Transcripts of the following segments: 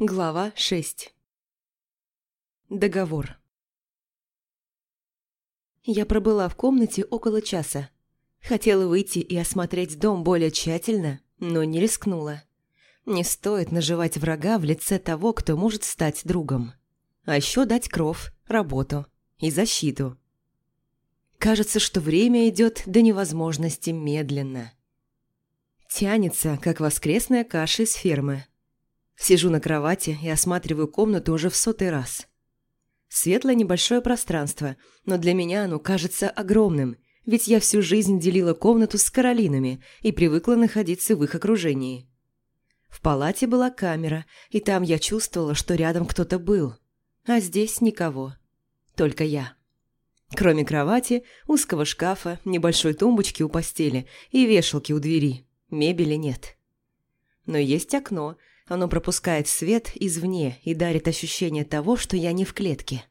Глава 6 Договор Я пробыла в комнате около часа. Хотела выйти и осмотреть дом более тщательно, но не рискнула. Не стоит наживать врага в лице того, кто может стать другом. А еще дать кров, работу и защиту. Кажется, что время идет до невозможности медленно. Тянется, как воскресная каша из фермы – Сижу на кровати и осматриваю комнату уже в сотый раз. Светлое небольшое пространство, но для меня оно кажется огромным, ведь я всю жизнь делила комнату с Каролинами и привыкла находиться в их окружении. В палате была камера, и там я чувствовала, что рядом кто-то был, а здесь никого, только я. Кроме кровати, узкого шкафа, небольшой тумбочки у постели и вешалки у двери, мебели нет. Но есть окно, оно пропускает свет извне и дарит ощущение того, что я не в клетке.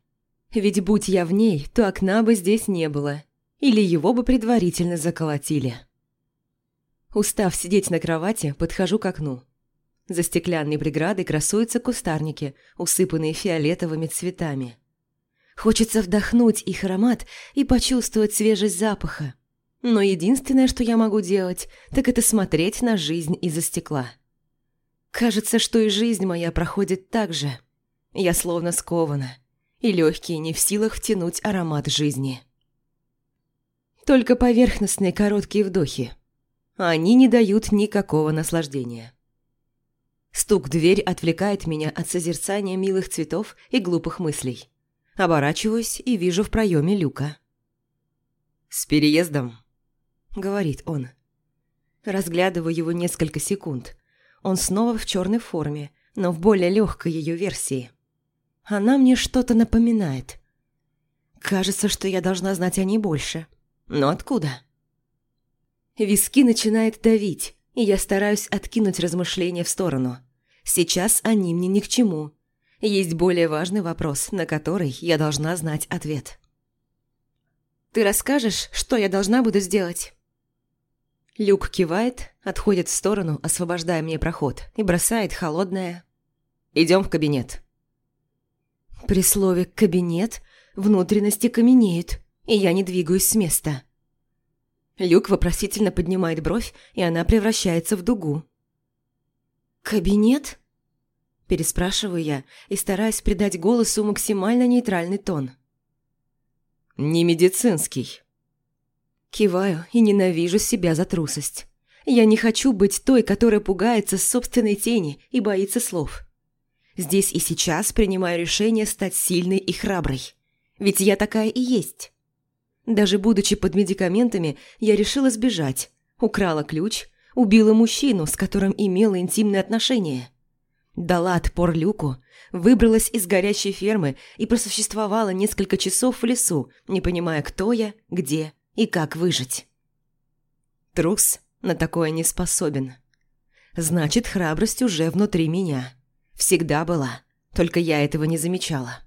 Ведь будь я в ней, то окна бы здесь не было. Или его бы предварительно заколотили. Устав сидеть на кровати, подхожу к окну. За стеклянной преградой красуются кустарники, усыпанные фиолетовыми цветами. Хочется вдохнуть их аромат и почувствовать свежесть запаха. Но единственное, что я могу делать, так это смотреть на жизнь из-за стекла. Кажется, что и жизнь моя проходит так же. Я словно скована, и легкие не в силах втянуть аромат жизни. Только поверхностные короткие вдохи. Они не дают никакого наслаждения. Стук в дверь отвлекает меня от созерцания милых цветов и глупых мыслей. Оборачиваюсь и вижу в проеме люка. «С переездом», — говорит он. Разглядываю его несколько секунд, он снова в черной форме, но в более легкой ее версии. Она мне что-то напоминает. Кажется, что я должна знать о ней больше. Но откуда? Виски начинает давить, и я стараюсь откинуть размышления в сторону. Сейчас они мне ни к чему. Есть более важный вопрос, на который я должна знать ответ. «Ты расскажешь, что я должна буду сделать?» Люк кивает, отходит в сторону, освобождая мне проход, и бросает холодное «Идем в кабинет». При слове «кабинет» внутренности каменеют, и я не двигаюсь с места. Люк вопросительно поднимает бровь, и она превращается в дугу. «Кабинет?» Переспрашиваю я и стараюсь придать голосу максимально нейтральный тон. «Не медицинский», Киваю и ненавижу себя за трусость. Я не хочу быть той, которая пугается собственной тени и боится слов. Здесь и сейчас принимаю решение стать сильной и храброй. Ведь я такая и есть. Даже будучи под медикаментами, я решила сбежать. Украла ключ, убила мужчину, с которым имела интимные отношения. Дала отпор Люку, выбралась из горящей фермы и просуществовала несколько часов в лесу, не понимая, кто я, где и как выжить. Трус на такое не способен. Значит, храбрость уже внутри меня. Всегда была, только я этого не замечала.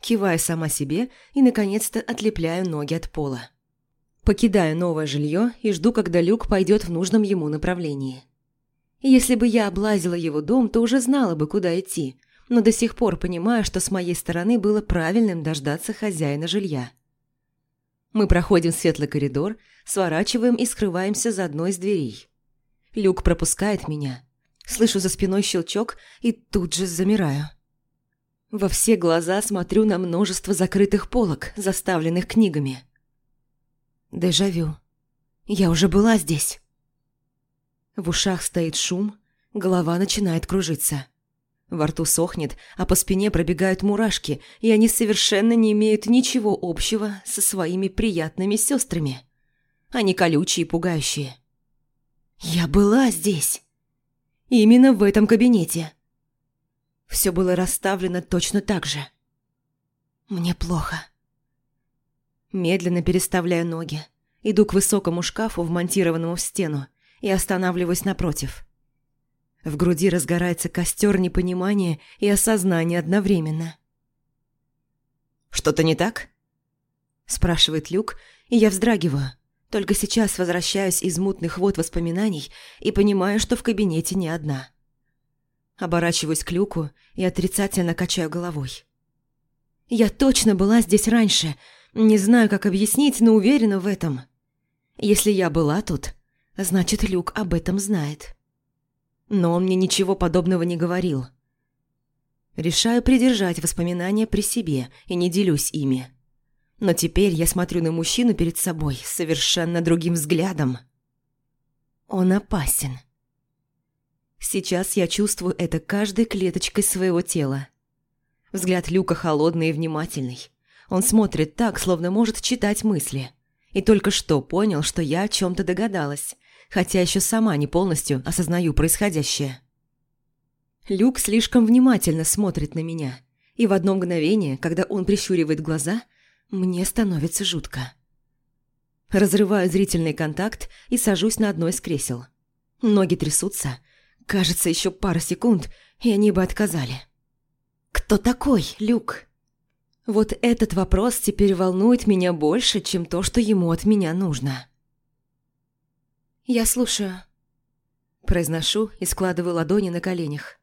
Киваю сама себе и, наконец-то, отлепляю ноги от пола. Покидаю новое жилье и жду, когда Люк пойдет в нужном ему направлении. Если бы я облазила его дом, то уже знала бы, куда идти, но до сих пор понимаю, что с моей стороны было правильным дождаться хозяина жилья. Мы проходим светлый коридор, сворачиваем и скрываемся за одной из дверей. Люк пропускает меня. Слышу за спиной щелчок и тут же замираю. Во все глаза смотрю на множество закрытых полок, заставленных книгами. Дежавю. Я уже была здесь. В ушах стоит шум, голова начинает кружиться. Во рту сохнет, а по спине пробегают мурашки, и они совершенно не имеют ничего общего со своими приятными сестрами. Они колючие и пугающие. Я была здесь. Именно в этом кабинете. Все было расставлено точно так же. Мне плохо. Медленно переставляю ноги. Иду к высокому шкафу, вмонтированному в стену, и останавливаюсь напротив. В груди разгорается костер непонимания и осознания одновременно. «Что-то не так?» Спрашивает Люк, и я вздрагиваю. Только сейчас возвращаюсь из мутных вод воспоминаний и понимаю, что в кабинете не одна. Оборачиваюсь к люку и отрицательно качаю головой. Я точно была здесь раньше. Не знаю, как объяснить, но уверена в этом. Если я была тут, значит, Люк об этом знает. Но он мне ничего подобного не говорил. Решаю придержать воспоминания при себе и не делюсь ими. Но теперь я смотрю на мужчину перед собой совершенно другим взглядом. Он опасен. Сейчас я чувствую это каждой клеточкой своего тела. Взгляд Люка холодный и внимательный. Он смотрит так, словно может читать мысли. И только что понял, что я о чем-то догадалась, хотя еще сама не полностью осознаю происходящее. Люк слишком внимательно смотрит на меня, и в одно мгновение, когда он прищуривает глаза, мне становится жутко. Разрываю зрительный контакт и сажусь на одно из кресел. Ноги трясутся. Кажется, еще пара секунд, и они бы отказали. «Кто такой, Люк?» Вот этот вопрос теперь волнует меня больше, чем то, что ему от меня нужно. «Я слушаю», – произношу и складываю ладони на коленях.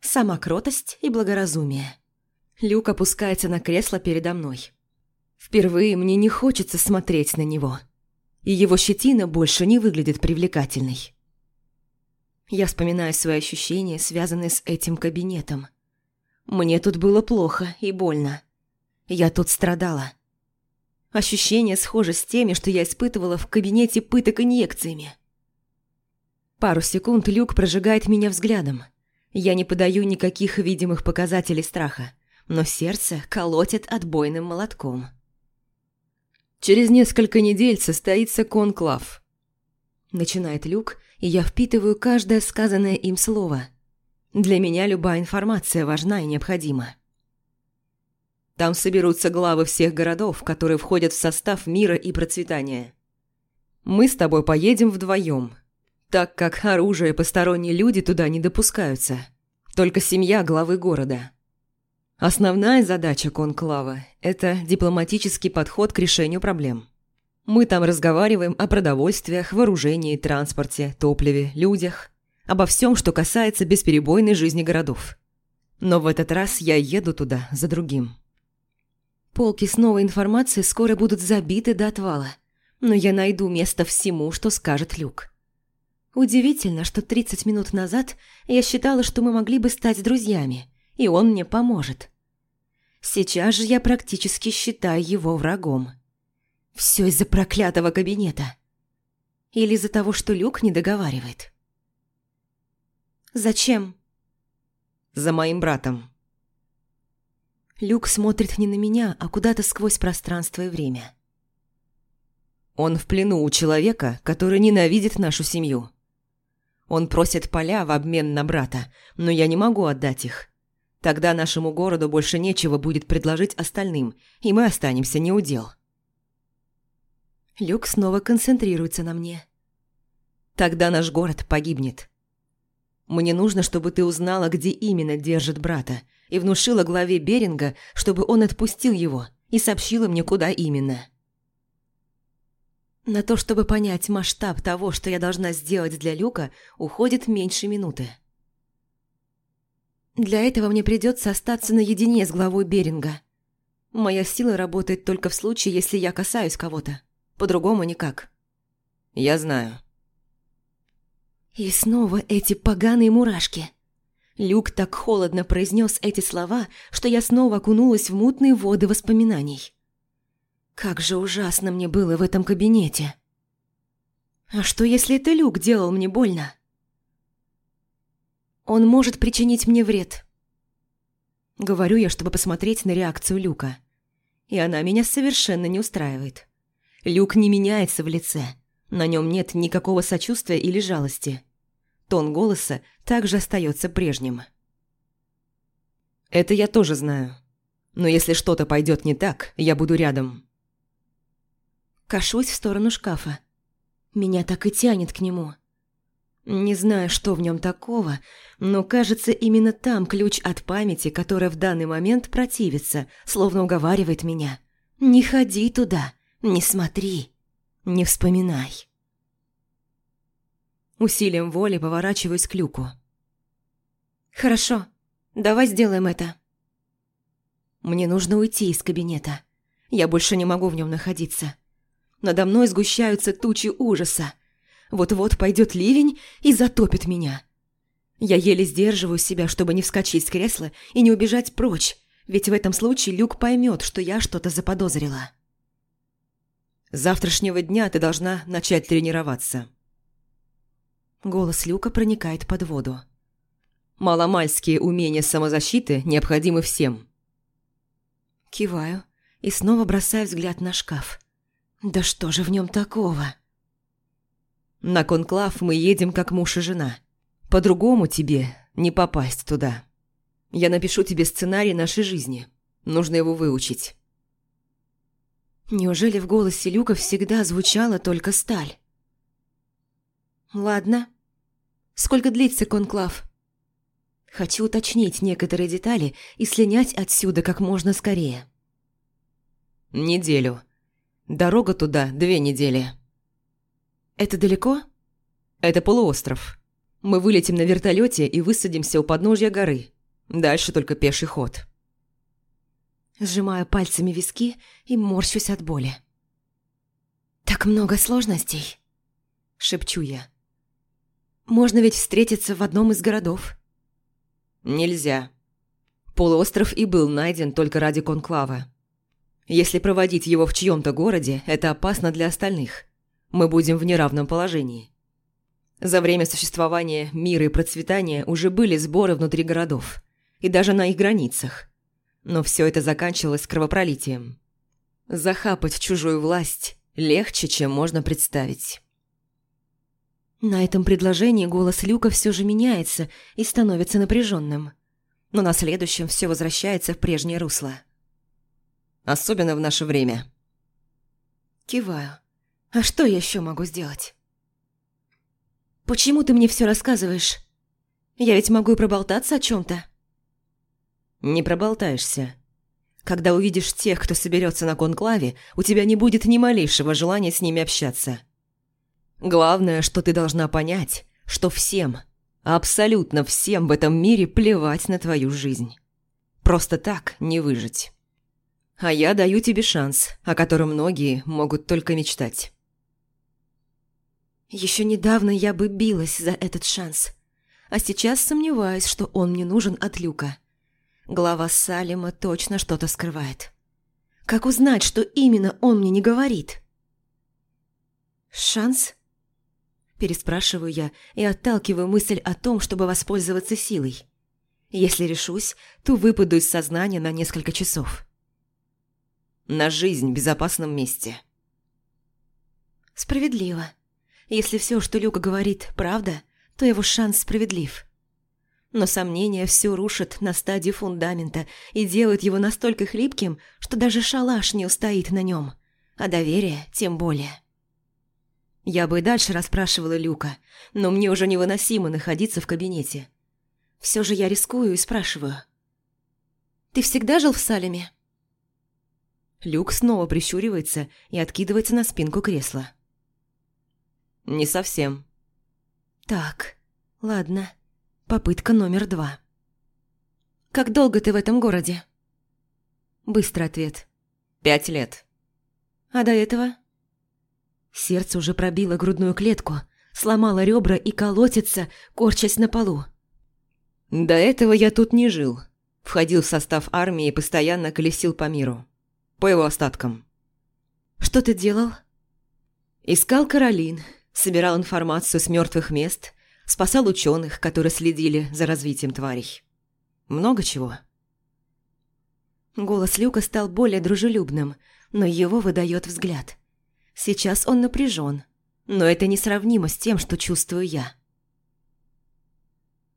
Сама кротость и благоразумие. Люк опускается на кресло передо мной. Впервые мне не хочется смотреть на него. И его щетина больше не выглядит привлекательной. Я вспоминаю свои ощущения, связанные с этим кабинетом. Мне тут было плохо и больно. Я тут страдала. Ощущения схожи с теми, что я испытывала в кабинете пыток инъекциями. Пару секунд Люк прожигает меня взглядом. Я не подаю никаких видимых показателей страха, но сердце колотит отбойным молотком. «Через несколько недель состоится конклав», – начинает Люк, и я впитываю каждое сказанное им слово – для меня любая информация важна и необходима. Там соберутся главы всех городов, которые входят в состав мира и процветания. Мы с тобой поедем вдвоем, так как оружие и посторонние люди туда не допускаются. Только семья главы города. Основная задача конклава – это дипломатический подход к решению проблем. Мы там разговариваем о продовольствиях, вооружении, транспорте, топливе, людях – обо всем, что касается бесперебойной жизни городов. Но в этот раз я еду туда за другим. Полки с новой информацией скоро будут забиты до отвала, но я найду место всему, что скажет Люк. Удивительно, что 30 минут назад я считала, что мы могли бы стать друзьями, и он мне поможет. Сейчас же я практически считаю его врагом. Все из-за проклятого кабинета. Или из-за того, что Люк не договаривает. «Зачем?» «За моим братом». Люк смотрит не на меня, а куда-то сквозь пространство и время. Он в плену у человека, который ненавидит нашу семью. Он просит поля в обмен на брата, но я не могу отдать их. Тогда нашему городу больше нечего будет предложить остальным, и мы останемся не у дел. Люк снова концентрируется на мне. Тогда наш город погибнет. Мне нужно, чтобы ты узнала, где именно держит брата, и внушила главе Беринга, чтобы он отпустил его, и сообщила мне, куда именно. На то, чтобы понять масштаб того, что я должна сделать для Люка, уходит меньше минуты. Для этого мне придется остаться наедине с главой Беринга. Моя сила работает только в случае, если я касаюсь кого-то. По-другому никак. Я знаю. И снова эти поганые мурашки. Люк так холодно произнес эти слова, что я снова окунулась в мутные воды воспоминаний. Как же ужасно мне было в этом кабинете. А что, если это Люк делал мне больно? Он может причинить мне вред. Говорю я, чтобы посмотреть на реакцию Люка. И она меня совершенно не устраивает. Люк не меняется в лице. На нем нет никакого сочувствия или жалости. Тон голоса также остается прежним. «Это я тоже знаю. Но если что-то пойдет не так, я буду рядом». Кашусь в сторону шкафа. Меня так и тянет к нему. Не знаю, что в нем такого, но кажется, именно там ключ от памяти, которая в данный момент противится, словно уговаривает меня. «Не ходи туда, не смотри, не вспоминай». Усилием воли поворачиваюсь к люку. «Хорошо, давай сделаем это». Мне нужно уйти из кабинета. Я больше не могу в нем находиться. Надо мной сгущаются тучи ужаса. Вот-вот пойдет ливень и затопит меня. Я еле сдерживаю себя, чтобы не вскочить с кресла и не убежать прочь, ведь в этом случае Люк поймет, что я что-то заподозрила. С завтрашнего дня ты должна начать тренироваться. Голос Люка проникает под воду. Маломальские умения самозащиты необходимы всем. Киваю и снова бросаю взгляд на шкаф. Да что же в нем такого? На конклав мы едем как муж и жена. По-другому тебе не попасть туда. Я напишу тебе сценарий нашей жизни. Нужно его выучить. Неужели в голосе Люка всегда звучала только сталь? Ладно. Сколько длится конклав? Хочу уточнить некоторые детали и слинять отсюда как можно скорее. Неделю. Дорога туда две недели. Это далеко? Это полуостров. Мы вылетим на вертолете и высадимся у подножья горы. Дальше только пеший ход. Сжимаю пальцами виски и морщусь от боли. «Так много сложностей», – шепчу я. «Можно ведь встретиться в одном из городов». Нельзя. Полуостров и был найден только ради конклава. Если проводить его в чьем-то городе, это опасно для остальных. Мы будем в неравном положении. За время существования мира и процветания уже были сборы внутри городов. И даже на их границах. Но все это заканчивалось кровопролитием. Захапать чужую власть легче, чем можно представить. На этом предложении голос Люка все же меняется и становится напряженным. Но на следующем все возвращается в прежнее русло. Особенно в наше время. Киваю. А что я еще могу сделать? Почему ты мне все рассказываешь? Я ведь могу и проболтаться о чем-то. Не проболтаешься. Когда увидишь тех, кто соберется на конклаве, у тебя не будет ни малейшего желания с ними общаться. Главное, что ты должна понять, что всем, абсолютно всем в этом мире плевать на твою жизнь. Просто так не выжить. А я даю тебе шанс, о котором многие могут только мечтать. Еще недавно я бы билась за этот шанс, а сейчас сомневаюсь, что он мне нужен от Люка. Глава Салима точно что-то скрывает. Как узнать, что именно он мне не говорит? Шанс? Переспрашиваю я и отталкиваю мысль о том, чтобы воспользоваться силой. Если решусь, то выпаду из сознания на несколько часов. На жизнь в безопасном месте. Справедливо. Если все, что Люка говорит, правда, то его шанс справедлив. Но сомнения все рушат на стадии фундамента и делают его настолько хлипким, что даже шалаш не устоит на нем, а доверие тем более. Я бы и дальше расспрашивала Люка, но мне уже невыносимо находиться в кабинете. Все же я рискую и спрашиваю. «Ты всегда жил в Салеме?» Люк снова прищуривается и откидывается на спинку кресла. «Не совсем». «Так, ладно. Попытка номер два». «Как долго ты в этом городе?» Быстрый ответ. «Пять лет». «А до этого?» Сердце уже пробило грудную клетку, сломало ребра и колотится, корчась на полу. До этого я тут не жил. Входил в состав армии и постоянно колесил по миру. По его остаткам. Что ты делал? Искал Каролин, собирал информацию с мертвых мест, спасал ученых, которые следили за развитием тварей. Много чего. Голос Люка стал более дружелюбным, но его выдает взгляд. Сейчас он напряжен, но это несравнимо с тем, что чувствую я.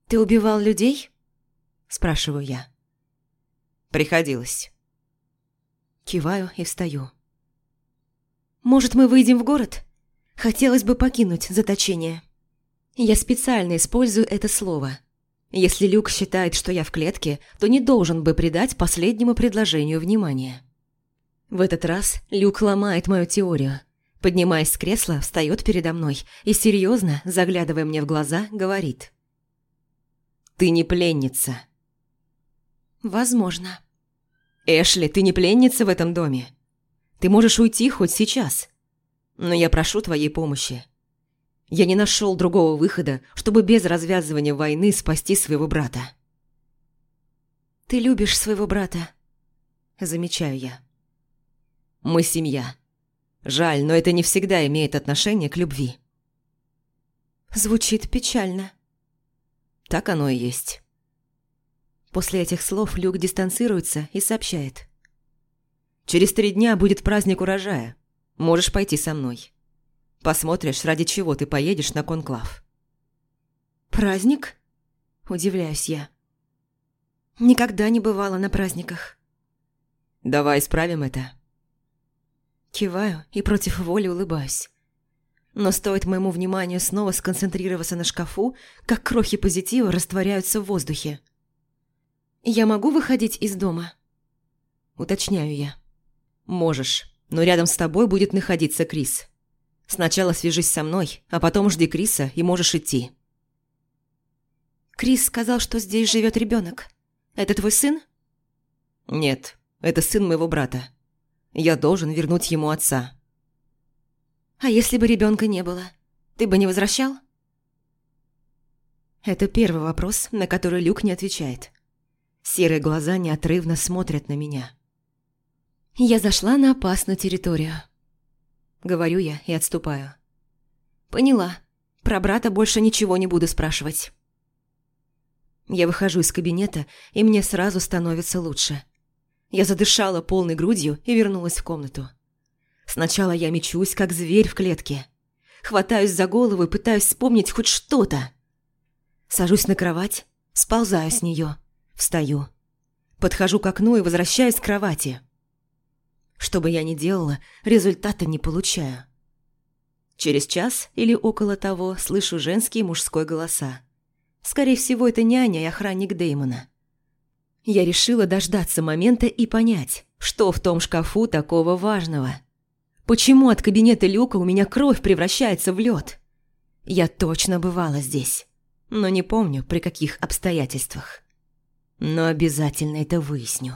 «Ты убивал людей?» – спрашиваю я. «Приходилось». Киваю и встаю. «Может, мы выйдем в город? Хотелось бы покинуть заточение». Я специально использую это слово. Если Люк считает, что я в клетке, то не должен бы придать последнему предложению внимания. В этот раз Люк ломает мою теорию – Поднимаясь с кресла, встает передо мной и серьезно, заглядывая мне в глаза, говорит. Ты не пленница. Возможно. Эшли, ты не пленница в этом доме. Ты можешь уйти хоть сейчас. Но я прошу твоей помощи. Я не нашел другого выхода, чтобы без развязывания войны спасти своего брата. Ты любишь своего брата, замечаю я. Мы семья. Жаль, но это не всегда имеет отношение к любви. Звучит печально. Так оно и есть. После этих слов Люк дистанцируется и сообщает. «Через три дня будет праздник урожая. Можешь пойти со мной. Посмотришь, ради чего ты поедешь на конклав». «Праздник?» – удивляюсь я. Никогда не бывала на праздниках. «Давай исправим это». Киваю и против воли улыбаюсь. Но стоит моему вниманию снова сконцентрироваться на шкафу, как крохи позитива растворяются в воздухе. «Я могу выходить из дома?» Уточняю я. «Можешь, но рядом с тобой будет находиться Крис. Сначала свяжись со мной, а потом жди Криса и можешь идти». «Крис сказал, что здесь живет ребенок. Это твой сын?» «Нет, это сын моего брата. Я должен вернуть ему отца». А если бы ребенка не было, ты бы не возвращал? Это первый вопрос, на который Люк не отвечает. Серые глаза неотрывно смотрят на меня. Я зашла на опасную территорию. Говорю я и отступаю. Поняла. Про брата больше ничего не буду спрашивать. Я выхожу из кабинета, и мне сразу становится лучше. Я задышала полной грудью и вернулась в комнату. Сначала я мечусь, как зверь в клетке. Хватаюсь за голову и пытаюсь вспомнить хоть что-то. Сажусь на кровать, сползаю с нее, встаю. Подхожу к окну и возвращаюсь к кровати. Что бы я ни делала, результата не получаю. Через час или около того слышу женский и мужской голоса. Скорее всего, это няня и охранник Деймона. Я решила дождаться момента и понять, что в том шкафу такого важного – Почему от кабинета Люка у меня кровь превращается в лед? Я точно бывала здесь, но не помню, при каких обстоятельствах. Но обязательно это выясню.